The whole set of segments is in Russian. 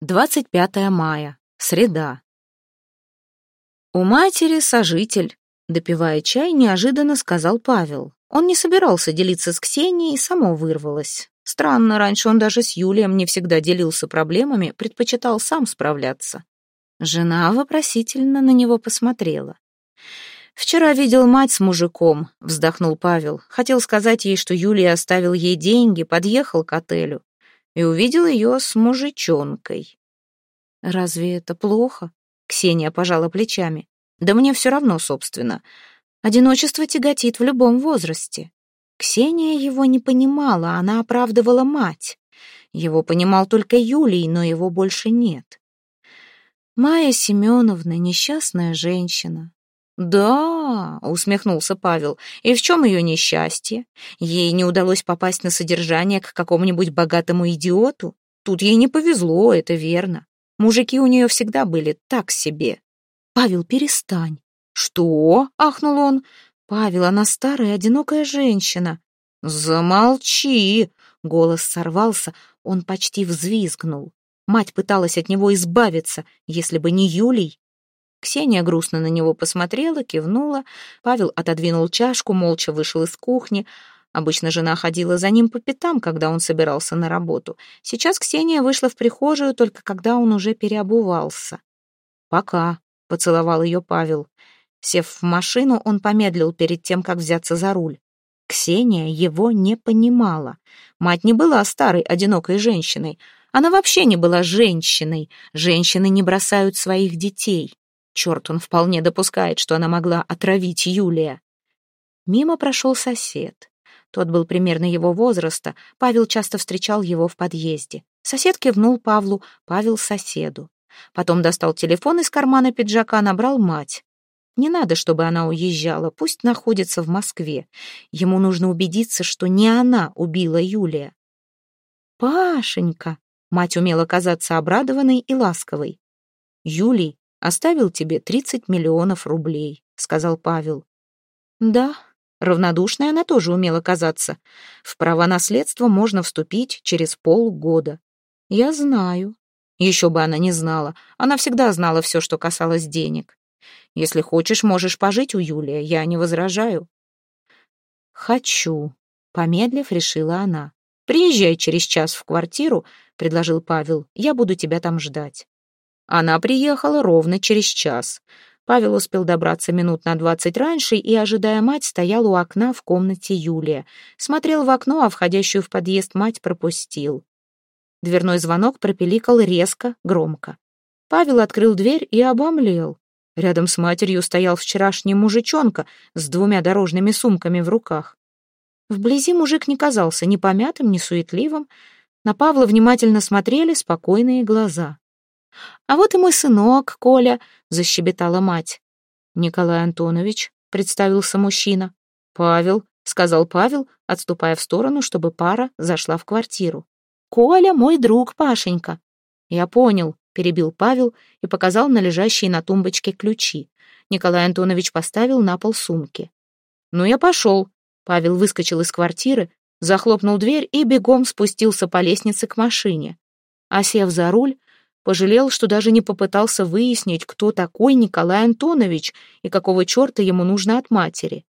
25 мая. Среда. У матери сожитель, допивая чай, неожиданно сказал Павел. Он не собирался делиться с Ксенией, само вырвалось. Странно, раньше он даже с Юлием не всегда делился проблемами, предпочитал сам справляться. Жена вопросительно на него посмотрела. «Вчера видел мать с мужиком», — вздохнул Павел. Хотел сказать ей, что Юлия оставил ей деньги, подъехал к отелю и увидел ее с мужичонкой. «Разве это плохо?» — Ксения пожала плечами. «Да мне все равно, собственно. Одиночество тяготит в любом возрасте». Ксения его не понимала, она оправдывала мать. Его понимал только Юлий, но его больше нет. Майя Семеновна — несчастная женщина. «Да», — усмехнулся Павел, — «и в чем ее несчастье? Ей не удалось попасть на содержание к какому-нибудь богатому идиоту? Тут ей не повезло, это верно. Мужики у нее всегда были так себе». «Павел, перестань». «Что?» — ахнул он. «Павел, она старая, одинокая женщина». «Замолчи!» — голос сорвался, он почти взвизгнул. Мать пыталась от него избавиться, если бы не Юлий. Ксения грустно на него посмотрела, кивнула. Павел отодвинул чашку, молча вышел из кухни. Обычно жена ходила за ним по пятам, когда он собирался на работу. Сейчас Ксения вышла в прихожую, только когда он уже переобувался. «Пока», — поцеловал ее Павел. Сев в машину, он помедлил перед тем, как взяться за руль. Ксения его не понимала. Мать не была старой, одинокой женщиной. Она вообще не была женщиной. Женщины не бросают своих детей. Черт, он вполне допускает, что она могла отравить Юлия. Мимо прошел сосед. Тот был примерно его возраста, Павел часто встречал его в подъезде. Сосед кивнул Павлу, Павел соседу. Потом достал телефон из кармана пиджака, набрал мать. Не надо, чтобы она уезжала, пусть находится в Москве. Ему нужно убедиться, что не она убила Юлия. «Пашенька!» — мать умела казаться обрадованной и ласковой. «Юлий, оставил тебе тридцать миллионов рублей», — сказал Павел. «Да», равнодушной она тоже умела казаться. В право наследства можно вступить через полгода. Я знаю. Еще бы она не знала. Она всегда знала все, что касалось денег. Если хочешь, можешь пожить у Юлия, я не возражаю. Хочу, помедлив, решила она. Приезжай через час в квартиру, предложил Павел. Я буду тебя там ждать. Она приехала ровно через час. Павел успел добраться минут на двадцать раньше и, ожидая мать, стоял у окна в комнате Юлия. Смотрел в окно, а входящую в подъезд мать пропустил. Дверной звонок пропеликал резко, громко. Павел открыл дверь и обомлел. Рядом с матерью стоял вчерашний мужичонка с двумя дорожными сумками в руках. Вблизи мужик не казался ни помятым, ни суетливым. На Павла внимательно смотрели спокойные глаза. «А вот и мой сынок, Коля», — защебетала мать. «Николай Антонович», — представился мужчина. «Павел», — сказал Павел, отступая в сторону, чтобы пара зашла в квартиру. «Коля мой друг, Пашенька». «Я понял», — перебил Павел и показал на лежащие на тумбочке ключи. Николай Антонович поставил на пол сумки. «Ну, я пошел». Павел выскочил из квартиры, захлопнул дверь и бегом спустился по лестнице к машине. А сев за руль, Пожалел, что даже не попытался выяснить, кто такой Николай Антонович и какого черта ему нужно от матери.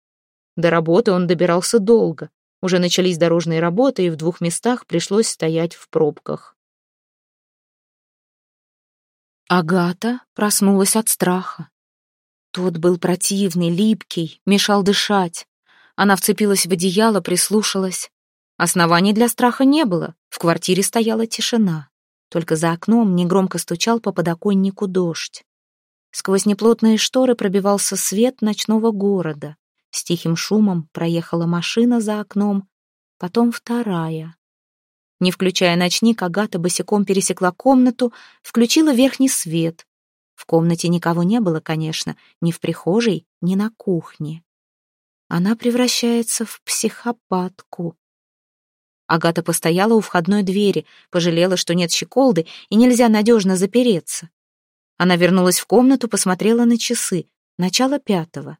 До работы он добирался долго. Уже начались дорожные работы, и в двух местах пришлось стоять в пробках. Агата проснулась от страха. Тот был противный, липкий, мешал дышать. Она вцепилась в одеяло, прислушалась. Оснований для страха не было, в квартире стояла тишина. Только за окном негромко стучал по подоконнику дождь. Сквозь неплотные шторы пробивался свет ночного города. С тихим шумом проехала машина за окном, потом вторая. Не включая ночник, Агата босиком пересекла комнату, включила верхний свет. В комнате никого не было, конечно, ни в прихожей, ни на кухне. Она превращается в психопатку. Агата постояла у входной двери, пожалела, что нет щеколды и нельзя надежно запереться. Она вернулась в комнату, посмотрела на часы. Начало пятого.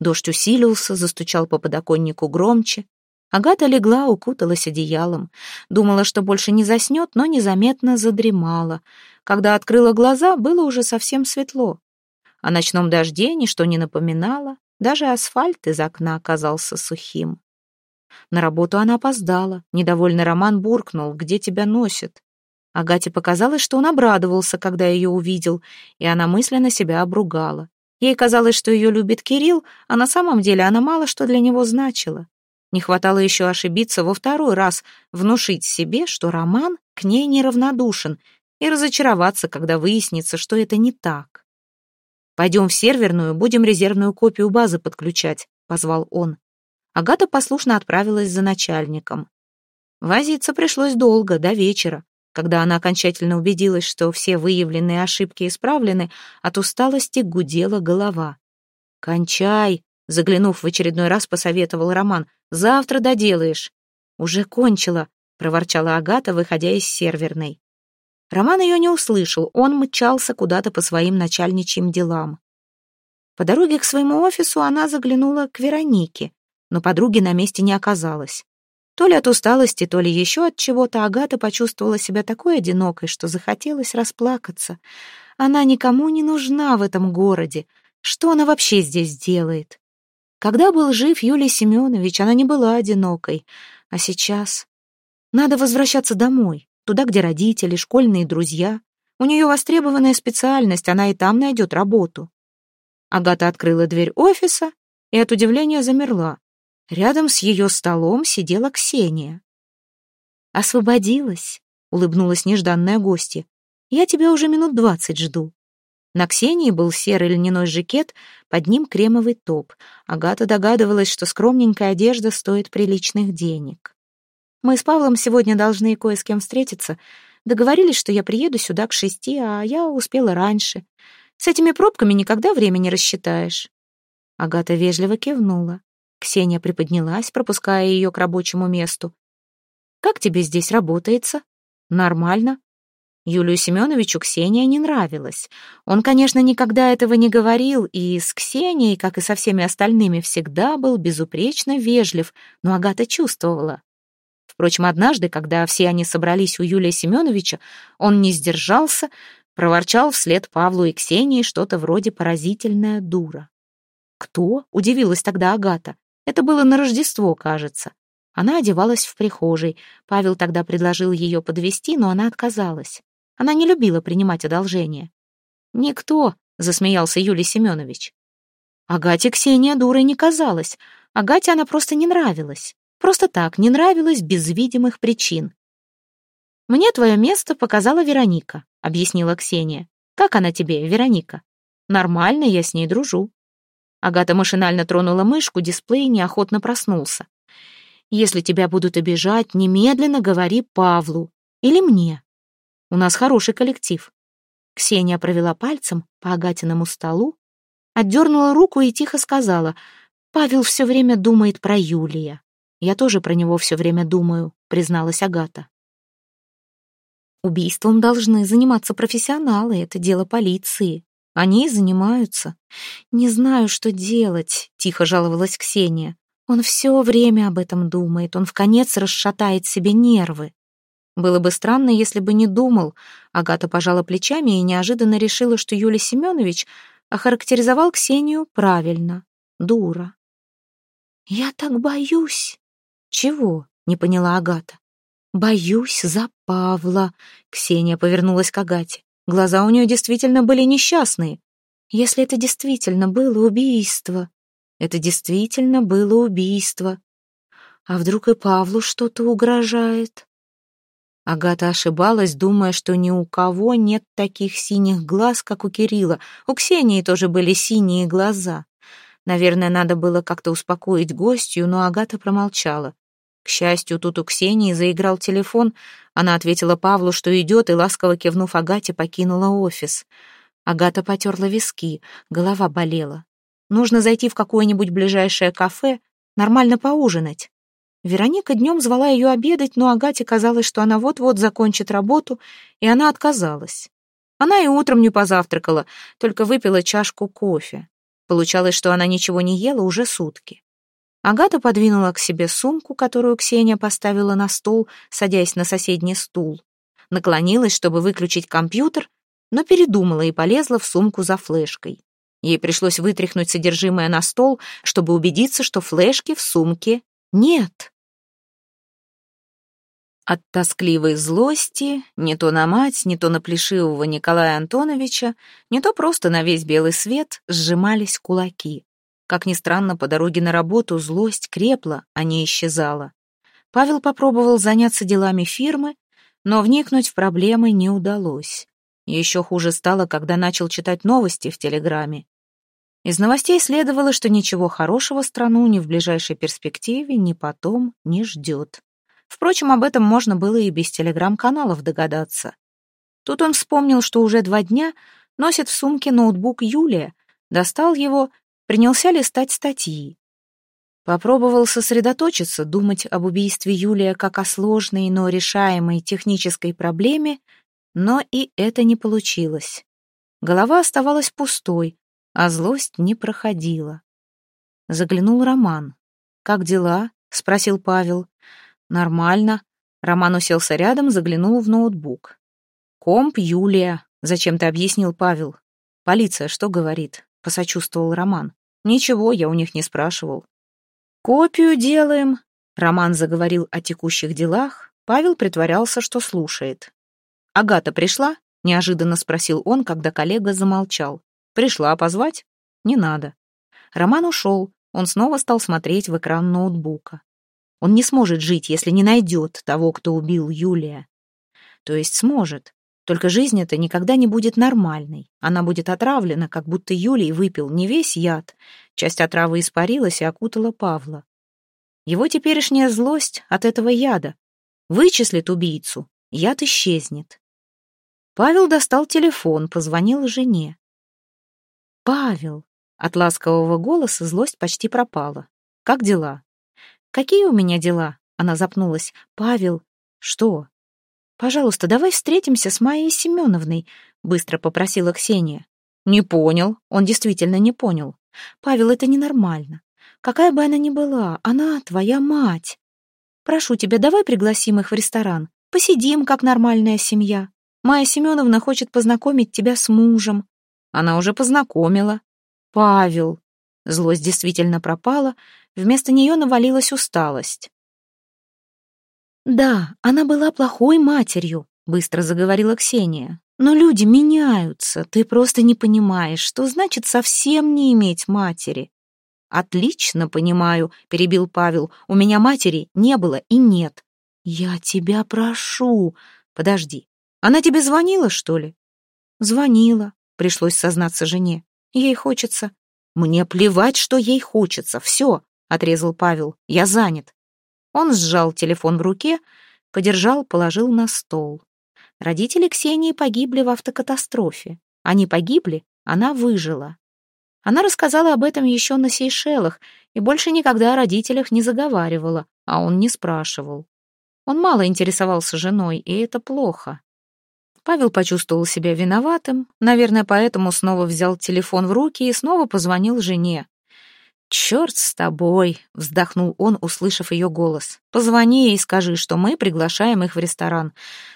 Дождь усилился, застучал по подоконнику громче. Агата легла, укуталась одеялом. Думала, что больше не заснет, но незаметно задремала. Когда открыла глаза, было уже совсем светло. О ночном дожде ничто не напоминало, даже асфальт из окна оказался сухим. На работу она опоздала. Недовольный Роман буркнул, где тебя носит. Агате показалось, что он обрадовался, когда ее увидел, и она мысленно себя обругала. Ей казалось, что ее любит Кирилл, а на самом деле она мало что для него значила. Не хватало еще ошибиться во второй раз, внушить себе, что Роман к ней неравнодушен, и разочароваться, когда выяснится, что это не так. «Пойдем в серверную, будем резервную копию базы подключать», — позвал он. Агата послушно отправилась за начальником. Возиться пришлось долго, до вечера. Когда она окончательно убедилась, что все выявленные ошибки исправлены, от усталости гудела голова. «Кончай!» — заглянув в очередной раз, посоветовал Роман. Завтра доделаешь». «Уже кончила», — проворчала Агата, выходя из серверной. Роман ее не услышал, он мчался куда-то по своим начальничьим делам. По дороге к своему офису она заглянула к Веронике, но подруги на месте не оказалось. То ли от усталости, то ли еще от чего-то Агата почувствовала себя такой одинокой, что захотелось расплакаться. Она никому не нужна в этом городе. Что она вообще здесь делает? Когда был жив Юлий Семенович, она не была одинокой. А сейчас... Надо возвращаться домой, туда, где родители, школьные друзья. У нее востребованная специальность, она и там найдет работу. Агата открыла дверь офиса и от удивления замерла. Рядом с ее столом сидела Ксения. «Освободилась», — улыбнулась нежданная гостья. «Я тебя уже минут двадцать жду». На Ксении был серый льняной жакет, под ним кремовый топ. Агата догадывалась, что скромненькая одежда стоит приличных денег. «Мы с Павлом сегодня должны кое с кем встретиться. Договорились, что я приеду сюда к шести, а я успела раньше. С этими пробками никогда время не рассчитаешь». Агата вежливо кивнула. Ксения приподнялась, пропуская ее к рабочему месту. «Как тебе здесь работается?» «Нормально. Юлию Семеновичу Ксения не нравилась. Он, конечно, никогда этого не говорил, и с Ксенией, как и со всеми остальными, всегда был безупречно вежлив, но Агата чувствовала. Впрочем, однажды, когда все они собрались у Юлия Семеновича, он не сдержался, проворчал вслед Павлу и Ксении что-то вроде «поразительная дура». «Кто?» — удивилась тогда Агата. Это было на Рождество, кажется. Она одевалась в прихожей. Павел тогда предложил ее подвести, но она отказалась. Она не любила принимать одолжение. «Никто», — засмеялся Юлий Семенович. Агате Ксения дурой не казалась. Агате она просто не нравилась. Просто так, не нравилась без видимых причин. «Мне твое место показала Вероника», — объяснила Ксения. «Как она тебе, Вероника?» «Нормально, я с ней дружу». Агата машинально тронула мышку, дисплей неохотно проснулся. «Если тебя будут обижать, немедленно говори Павлу или мне. У нас хороший коллектив». Ксения провела пальцем по Агатиному столу, отдернула руку и тихо сказала, «Павел все время думает про Юлия». «Я тоже про него все время думаю», — призналась Агата. Убийством должны заниматься профессионалы, это дело полиции. Они и занимаются. Не знаю, что делать, тихо жаловалась Ксения. Он все время об этом думает, он в конец расшатает себе нервы. Было бы странно, если бы не думал. Агата пожала плечами и неожиданно решила, что Юлий Семенович охарактеризовал Ксению правильно. Дура. «Я так боюсь». «Чего?» — не поняла Агата. «Боюсь за Павла», — Ксения повернулась к Агате. Глаза у нее действительно были несчастные. «Если это действительно было убийство...» «Это действительно было убийство...» «А вдруг и Павлу что-то угрожает?» Агата ошибалась, думая, что ни у кого нет таких синих глаз, как у Кирилла. У Ксении тоже были синие глаза. Наверное, надо было как-то успокоить гостью, но Агата промолчала. К счастью, тут у Ксении заиграл телефон. Она ответила Павлу, что идет, и, ласково кивнув Агате, покинула офис. Агата потерла виски, голова болела. Нужно зайти в какое-нибудь ближайшее кафе, нормально поужинать. Вероника днем звала ее обедать, но Агате казалось, что она вот-вот закончит работу, и она отказалась. Она и утром не позавтракала, только выпила чашку кофе. Получалось, что она ничего не ела уже сутки. Агата подвинула к себе сумку, которую Ксения поставила на стол, садясь на соседний стул. Наклонилась, чтобы выключить компьютер, но передумала и полезла в сумку за флешкой. Ей пришлось вытряхнуть содержимое на стол, чтобы убедиться, что флешки в сумке нет. От тоскливой злости, не то на мать, не то на плешивого Николая Антоновича, не то просто на весь белый свет сжимались кулаки. Как ни странно, по дороге на работу злость крепла, а не исчезала. Павел попробовал заняться делами фирмы, но вникнуть в проблемы не удалось. Еще хуже стало, когда начал читать новости в Телеграме. Из новостей следовало, что ничего хорошего страну ни в ближайшей перспективе, ни потом не ждет. Впрочем, об этом можно было и без телеграм-каналов догадаться. Тут он вспомнил, что уже два дня носит в сумке ноутбук Юлия, достал его, принялся листать статьи. Попробовал сосредоточиться, думать об убийстве Юлия как о сложной, но решаемой технической проблеме, но и это не получилось. Голова оставалась пустой, а злость не проходила. Заглянул Роман. «Как дела?» — спросил Павел. «Нормально». Роман уселся рядом, заглянул в ноутбук. «Комп Юлия», — зачем-то объяснил Павел. «Полиция что говорит?» — посочувствовал Роман. «Ничего, я у них не спрашивал». «Копию делаем», — Роман заговорил о текущих делах. Павел притворялся, что слушает. «Агата пришла?» — неожиданно спросил он, когда коллега замолчал. «Пришла позвать?» «Не надо». Роман ушел. Он снова стал смотреть в экран ноутбука. Он не сможет жить, если не найдет того, кто убил Юлия. То есть сможет. Только жизнь эта никогда не будет нормальной. Она будет отравлена, как будто Юлий выпил не весь яд. Часть отравы испарилась и окутала Павла. Его теперешняя злость от этого яда. Вычислит убийцу, яд исчезнет. Павел достал телефон, позвонил жене. «Павел!» От ласкового голоса злость почти пропала. «Как дела?» «Какие у меня дела?» Она запнулась. «Павел...» «Что?» «Пожалуйста, давай встретимся с Майей Семеновной», быстро попросила Ксения. «Не понял». Он действительно не понял. «Павел, это ненормально. Какая бы она ни была, она твоя мать. Прошу тебя, давай пригласим их в ресторан. Посидим, как нормальная семья. Майя Семеновна хочет познакомить тебя с мужем». Она уже познакомила. «Павел». Злость действительно пропала, Вместо нее навалилась усталость. «Да, она была плохой матерью», — быстро заговорила Ксения. «Но люди меняются, ты просто не понимаешь, что значит совсем не иметь матери». «Отлично понимаю», — перебил Павел. «У меня матери не было и нет». «Я тебя прошу». «Подожди, она тебе звонила, что ли?» «Звонила», — пришлось сознаться жене. «Ей хочется». «Мне плевать, что ей хочется. Все, — отрезал Павел. «Я занят». Он сжал телефон в руке, подержал, положил на стол. Родители Ксении погибли в автокатастрофе. Они погибли, она выжила. Она рассказала об этом еще на Сейшелах и больше никогда о родителях не заговаривала, а он не спрашивал. Он мало интересовался женой, и это плохо. Павел почувствовал себя виноватым, наверное, поэтому снова взял телефон в руки и снова позвонил жене. «Черт с тобой!» — вздохнул он, услышав ее голос. «Позвони и скажи, что мы приглашаем их в ресторан.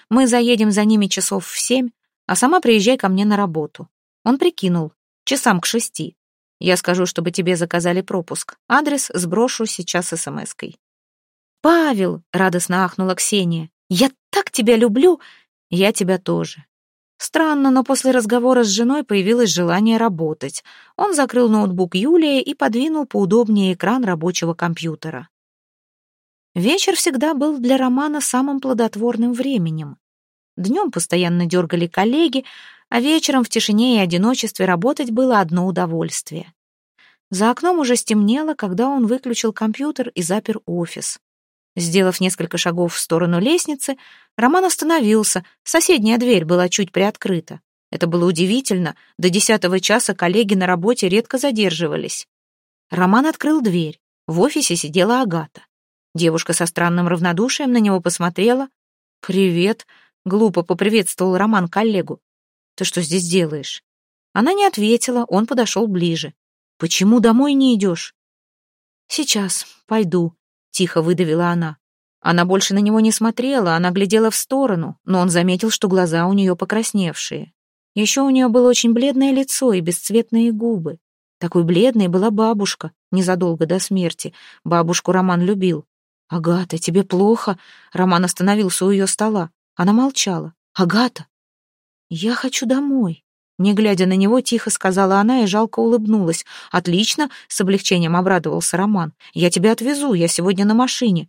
Мы заедем за ними часов в семь, а сама приезжай ко мне на работу». Он прикинул. «Часам к шести. Я скажу, чтобы тебе заказали пропуск. Адрес сброшу сейчас смс-кой». «Павел!» — радостно ахнула Ксения. «Я так тебя люблю!» «Я тебя тоже. Странно, но после разговора с женой появилось желание работать. Он закрыл ноутбук Юлии и подвинул поудобнее экран рабочего компьютера. Вечер всегда был для Романа самым плодотворным временем. Днем постоянно дергали коллеги, а вечером в тишине и одиночестве работать было одно удовольствие. За окном уже стемнело, когда он выключил компьютер и запер офис. Сделав несколько шагов в сторону лестницы, Роман остановился, соседняя дверь была чуть приоткрыта. Это было удивительно, до десятого часа коллеги на работе редко задерживались. Роман открыл дверь. В офисе сидела Агата. Девушка со странным равнодушием на него посмотрела. «Привет», — глупо поприветствовал Роман коллегу. «Ты что здесь делаешь?» Она не ответила, он подошел ближе. «Почему домой не идешь?» «Сейчас, пойду», — тихо выдавила она. Она больше на него не смотрела, она глядела в сторону, но он заметил, что глаза у нее покрасневшие. Еще у нее было очень бледное лицо и бесцветные губы. Такой бледной была бабушка, незадолго до смерти. Бабушку Роман любил. «Агата, тебе плохо?» Роман остановился у ее стола. Она молчала. «Агата!» «Я хочу домой». Не глядя на него, тихо сказала она и жалко улыбнулась. «Отлично!» — с облегчением обрадовался Роман. «Я тебя отвезу, я сегодня на машине».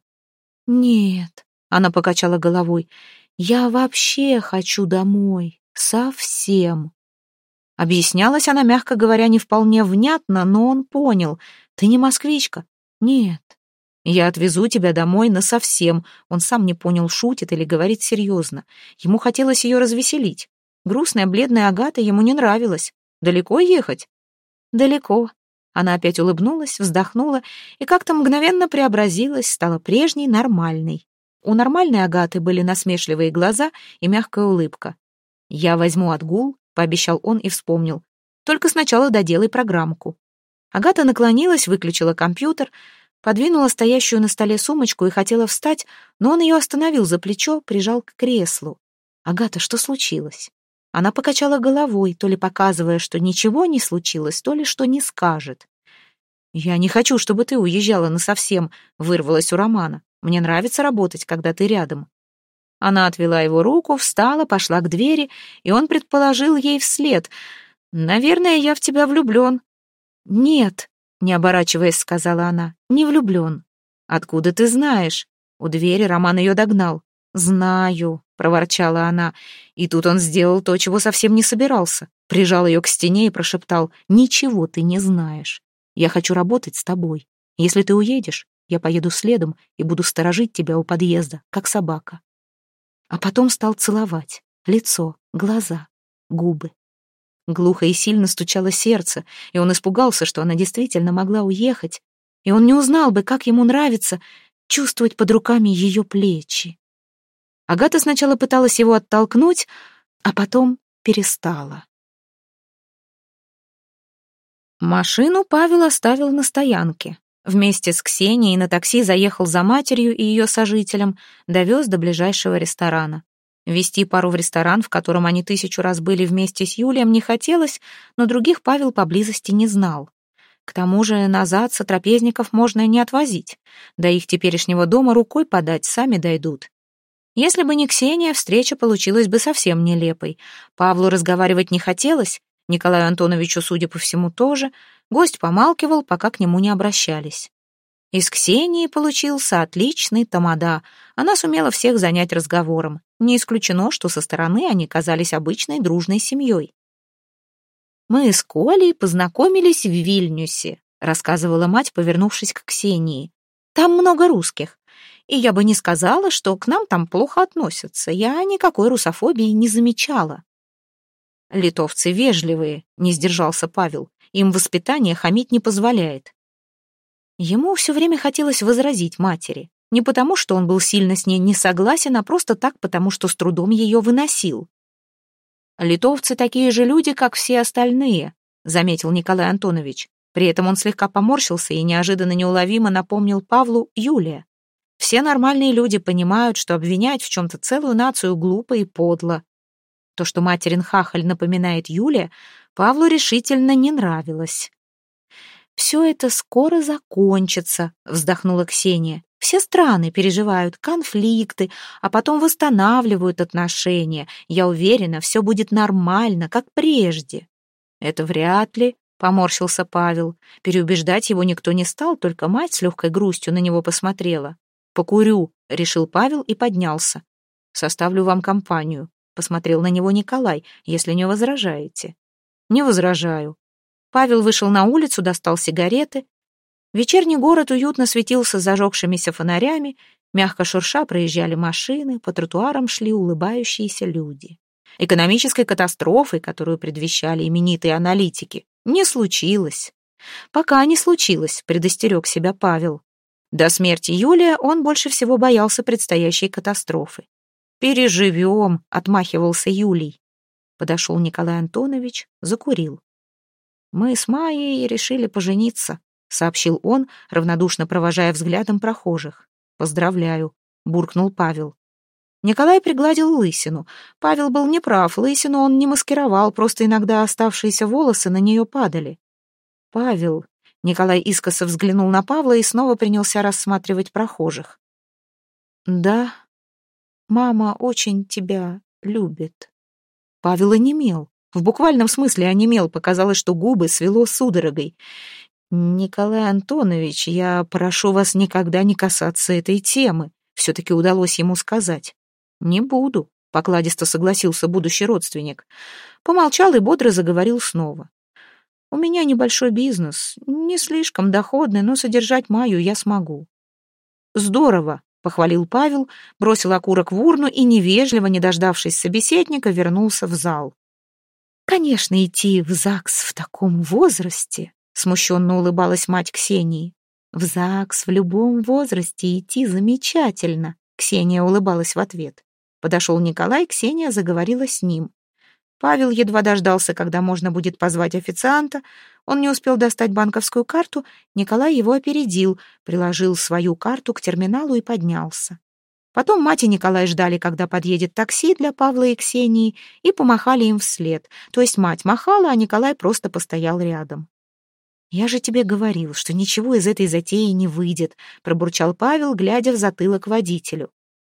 «Нет», — она покачала головой, — «я вообще хочу домой. Совсем». Объяснялась она, мягко говоря, не вполне внятно, но он понял. «Ты не москвичка?» «Нет». «Я отвезу тебя домой насовсем». Он сам не понял, шутит или говорит серьезно. Ему хотелось ее развеселить. Грустная, бледная Агата ему не нравилась. «Далеко ехать?» «Далеко», она опять улыбнулась, вздохнула и как-то мгновенно преобразилась, стала прежней, нормальной. У нормальной Агаты были насмешливые глаза и мягкая улыбка. «Я возьму отгул», — пообещал он и вспомнил. «Только сначала доделай программку». Агата наклонилась, выключила компьютер, подвинула стоящую на столе сумочку и хотела встать, но он ее остановил за плечо, прижал к креслу. «Агата, что случилось?» Она покачала головой, то ли показывая, что ничего не случилось, то ли что не скажет. «Я не хочу, чтобы ты уезжала насовсем», — вырвалась у Романа. «Мне нравится работать, когда ты рядом». Она отвела его руку, встала, пошла к двери, и он предположил ей вслед. «Наверное, я в тебя влюблен». «Нет», — не оборачиваясь, сказала она, — «не влюблен». «Откуда ты знаешь?» У двери Роман ее догнал. «Знаю», — проворчала она. И тут он сделал то, чего совсем не собирался. Прижал ее к стене и прошептал, «Ничего ты не знаешь. Я хочу работать с тобой. Если ты уедешь, я поеду следом и буду сторожить тебя у подъезда, как собака». А потом стал целовать. Лицо, глаза, губы. Глухо и сильно стучало сердце, и он испугался, что она действительно могла уехать, и он не узнал бы, как ему нравится чувствовать под руками ее плечи. Агата сначала пыталась его оттолкнуть, а потом перестала. Машину Павел оставил на стоянке. Вместе с Ксенией на такси заехал за матерью и ее сожителем, довез до ближайшего ресторана. Вести пару в ресторан, в котором они тысячу раз были вместе с Юлием, не хотелось, но других Павел поблизости не знал. К тому же назад сотрапезников можно не отвозить. До их теперешнего дома рукой подать, сами дойдут. Если бы не Ксения, встреча получилась бы совсем нелепой. Павлу разговаривать не хотелось, Николаю Антоновичу, судя по всему, тоже. Гость помалкивал, пока к нему не обращались. Из Ксении получился отличный тамада. Она сумела всех занять разговором. Не исключено, что со стороны они казались обычной дружной семьей. «Мы с Колей познакомились в Вильнюсе», рассказывала мать, повернувшись к Ксении. «Там много русских. И я бы не сказала, что к нам там плохо относятся. Я никакой русофобии не замечала. Литовцы вежливые, не сдержался Павел. Им воспитание хамить не позволяет. Ему все время хотелось возразить матери. Не потому, что он был сильно с ней не согласен, а просто так, потому что с трудом ее выносил. «Литовцы такие же люди, как все остальные», — заметил Николай Антонович. При этом он слегка поморщился и неожиданно неуловимо напомнил Павлу Юлия. Все нормальные люди понимают, что обвинять в чем-то целую нацию глупо и подло. То, что материн хахаль напоминает Юлия, Павлу решительно не нравилось. «Все это скоро закончится», — вздохнула Ксения. «Все страны переживают конфликты, а потом восстанавливают отношения. Я уверена, все будет нормально, как прежде». «Это вряд ли», — поморщился Павел. Переубеждать его никто не стал, только мать с легкой грустью на него посмотрела. «Покурю», — решил Павел и поднялся. «Составлю вам компанию», — посмотрел на него Николай, «если не возражаете». «Не возражаю». Павел вышел на улицу, достал сигареты. Вечерний город уютно светился зажегшимися фонарями, мягко шурша проезжали машины, по тротуарам шли улыбающиеся люди. Экономической катастрофы, которую предвещали именитые аналитики, не случилось. Пока не случилось, предостерег себя Павел. До смерти Юлия он больше всего боялся предстоящей катастрофы. «Переживем», — отмахивался Юлий. Подошел Николай Антонович, закурил. «Мы с Майей решили пожениться», сообщил он, равнодушно провожая взглядом прохожих. «Поздравляю», — буркнул Павел. Николай пригладил лысину. Павел был неправ, лысину он не маскировал, просто иногда оставшиеся волосы на нее падали. «Павел...» — Николай искоса взглянул на Павла и снова принялся рассматривать прохожих. «Да, мама очень тебя любит». Павел онемел. В буквальном смысле онемел, показалось, что губы свело судорогой. «Николай Антонович, я прошу вас никогда не касаться этой темы», все-таки удалось ему сказать. «Не буду», — покладисто согласился будущий родственник. Помолчал и бодро заговорил снова. «У меня небольшой бизнес, не слишком доходный, но содержать Маю я смогу». «Здорово», — похвалил Павел, бросил окурок в урну и, невежливо, не дождавшись собеседника, вернулся в зал. «Конечно, идти в ЗАГС в таком возрасте», — смущенно улыбалась мать Ксении. «В ЗАГС в любом возрасте идти замечательно», — Ксения улыбалась в ответ. Подошел Николай, Ксения заговорила с ним. Павел едва дождался, когда можно будет позвать официанта. Он не успел достать банковскую карту, Николай его опередил, приложил свою карту к терминалу и поднялся. Потом мать и Николай ждали, когда подъедет такси для Павла и Ксении, и помахали им вслед. То есть мать махала, а Николай просто постоял рядом. «Я же тебе говорил, что ничего из этой затеи не выйдет», пробурчал Павел, глядя в затылок водителю.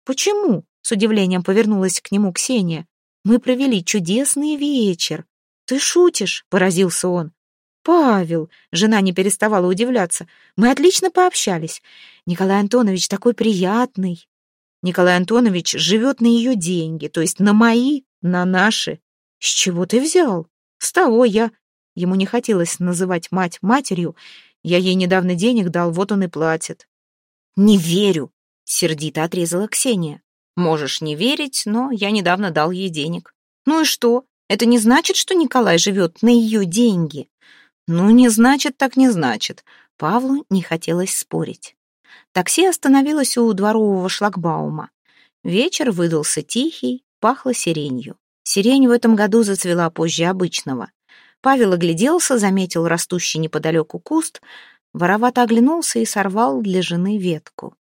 «Почему?» С удивлением повернулась к нему Ксения. «Мы провели чудесный вечер». «Ты шутишь?» — поразился он. «Павел!» — жена не переставала удивляться. «Мы отлично пообщались. Николай Антонович такой приятный». Николай Антонович живет на ее деньги, то есть на мои, на наши. С чего ты взял? С того я... Ему не хотелось называть мать матерью. Я ей недавно денег дал, вот он и платит. «Не верю!» — сердито отрезала Ксения. Можешь не верить, но я недавно дал ей денег. Ну и что? Это не значит, что Николай живет на ее деньги. Ну, не значит, так не значит. Павлу не хотелось спорить. Такси остановилось у дворового шлагбаума. Вечер выдался тихий, пахло сиренью. Сирень в этом году зацвела позже обычного. Павел огляделся, заметил растущий неподалеку куст, воровато оглянулся и сорвал для жены ветку.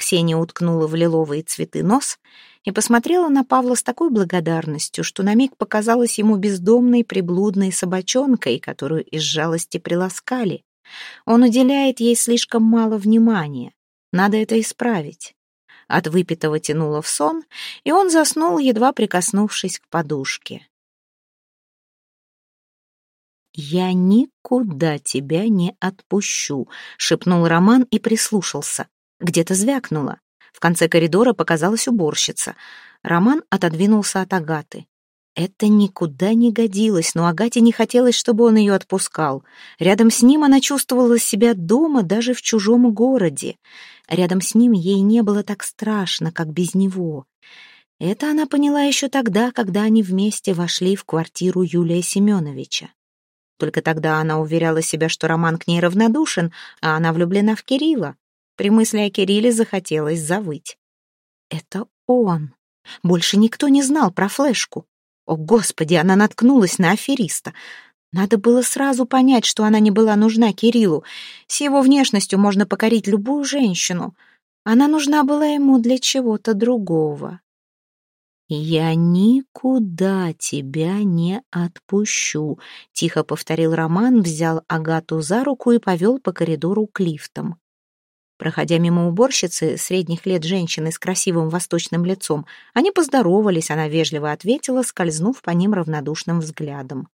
Ксения уткнула в лиловые цветы нос и посмотрела на Павла с такой благодарностью, что на миг показалась ему бездомной приблудной собачонкой, которую из жалости приласкали. Он уделяет ей слишком мало внимания. Надо это исправить. От выпитого тянуло в сон, и он заснул, едва прикоснувшись к подушке. «Я никуда тебя не отпущу», — шепнул Роман и прислушался. Где-то звякнуло. В конце коридора показалась уборщица. Роман отодвинулся от Агаты. Это никуда не годилось, но Агате не хотелось, чтобы он ее отпускал. Рядом с ним она чувствовала себя дома даже в чужом городе. Рядом с ним ей не было так страшно, как без него. Это она поняла еще тогда, когда они вместе вошли в квартиру Юлия Семеновича. Только тогда она уверяла себя, что Роман к ней равнодушен, а она влюблена в Кирилла. При мысли о Кирилле захотелось завыть. Это он. Больше никто не знал про флешку. О, Господи, она наткнулась на афериста. Надо было сразу понять, что она не была нужна Кириллу. С его внешностью можно покорить любую женщину. Она нужна была ему для чего-то другого. «Я никуда тебя не отпущу», — тихо повторил Роман, взял Агату за руку и повел по коридору к лифтам. Проходя мимо уборщицы, средних лет женщины с красивым восточным лицом, они поздоровались, она вежливо ответила, скользнув по ним равнодушным взглядом.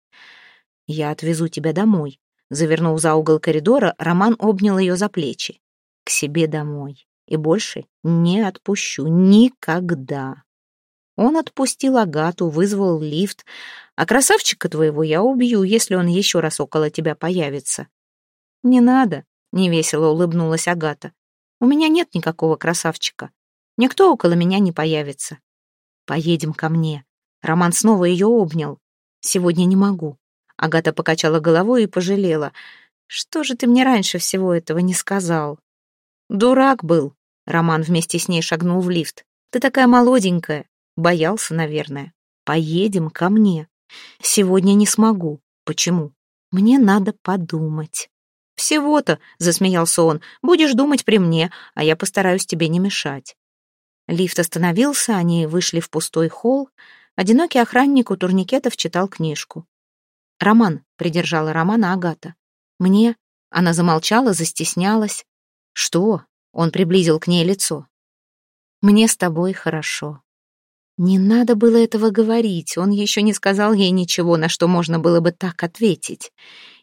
«Я отвезу тебя домой». Завернув за угол коридора, Роман обнял ее за плечи. «К себе домой. И больше не отпущу. Никогда». Он отпустил Агату, вызвал лифт. «А красавчика твоего я убью, если он еще раз около тебя появится». «Не надо», Невесело улыбнулась Агата. У меня нет никакого красавчика. Никто около меня не появится. Поедем ко мне. Роман снова ее обнял. Сегодня не могу. Агата покачала головой и пожалела. Что же ты мне раньше всего этого не сказал? Дурак был. Роман вместе с ней шагнул в лифт. Ты такая молоденькая. Боялся, наверное. Поедем ко мне. Сегодня не смогу. Почему? Мне надо подумать. «Всего-то», — засмеялся он, — «будешь думать при мне, а я постараюсь тебе не мешать». Лифт остановился, они вышли в пустой холл. Одинокий охранник у турникетов читал книжку. «Роман», — придержала Романа Агата. «Мне...» — она замолчала, застеснялась. «Что?» — он приблизил к ней лицо. «Мне с тобой хорошо». Не надо было этого говорить, он еще не сказал ей ничего, на что можно было бы так ответить.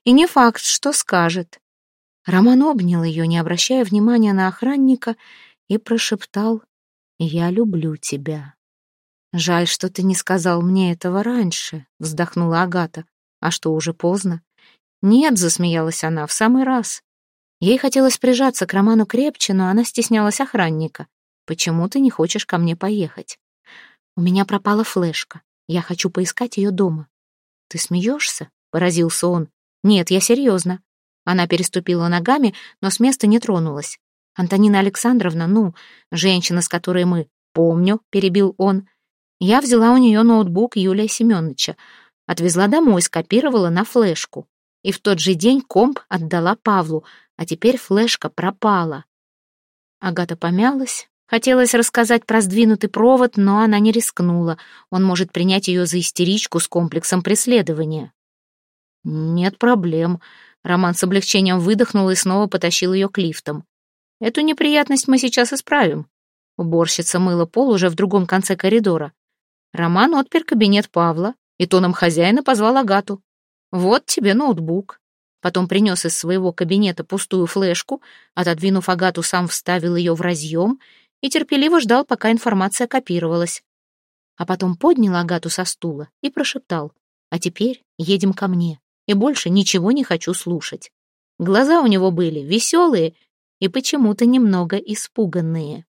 И не факт, что скажет. Роман обнял ее, не обращая внимания на охранника, и прошептал «Я люблю тебя». «Жаль, что ты не сказал мне этого раньше», — вздохнула Агата. «А что, уже поздно?» «Нет», — засмеялась она, — «в самый раз». Ей хотелось прижаться к Роману крепче, но она стеснялась охранника. «Почему ты не хочешь ко мне поехать?» «У меня пропала флешка. Я хочу поискать ее дома». «Ты смеешься?» — поразился он. «Нет, я серьезно». Она переступила ногами, но с места не тронулась. «Антонина Александровна, ну, женщина, с которой мы...» «Помню», — перебил он. Я взяла у нее ноутбук Юлия Семеновича, отвезла домой, скопировала на флешку. И в тот же день комп отдала Павлу, а теперь флешка пропала. Агата помялась. Хотелось рассказать про сдвинутый провод, но она не рискнула. Он может принять ее за истеричку с комплексом преследования. «Нет проблем». Роман с облегчением выдохнул и снова потащил ее к лифтам. «Эту неприятность мы сейчас исправим». Уборщица мыла пол уже в другом конце коридора. Роман отпер кабинет Павла и тоном хозяина позвал Агату. «Вот тебе ноутбук». Потом принес из своего кабинета пустую флешку, отодвинув Агату, сам вставил ее в разъем и терпеливо ждал, пока информация копировалась. А потом поднял Агату со стула и прошептал. «А теперь едем ко мне» и больше ничего не хочу слушать. Глаза у него были веселые и почему-то немного испуганные.